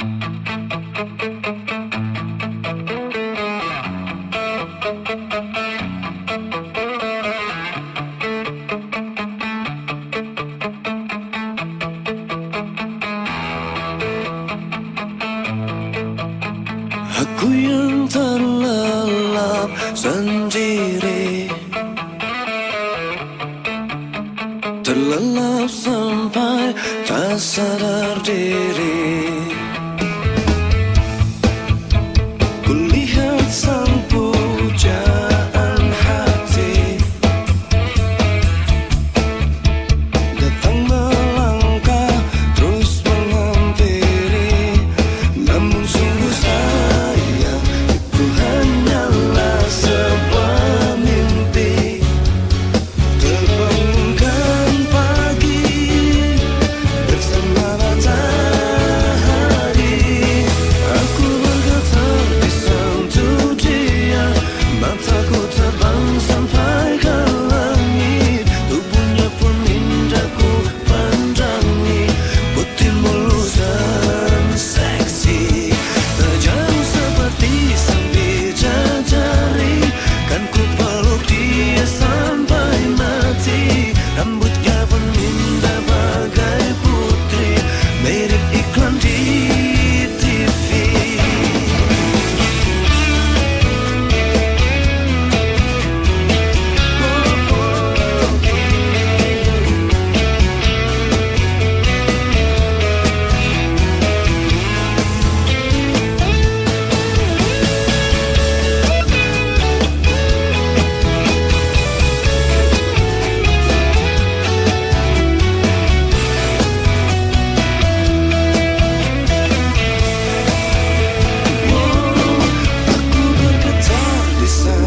Aku yang terlelap sendiri. Terlelap sampai tak sadar diri.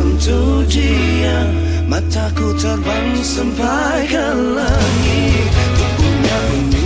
menyentuh dia Mataku terbang sampai ke langit. Tubuhnya menyusut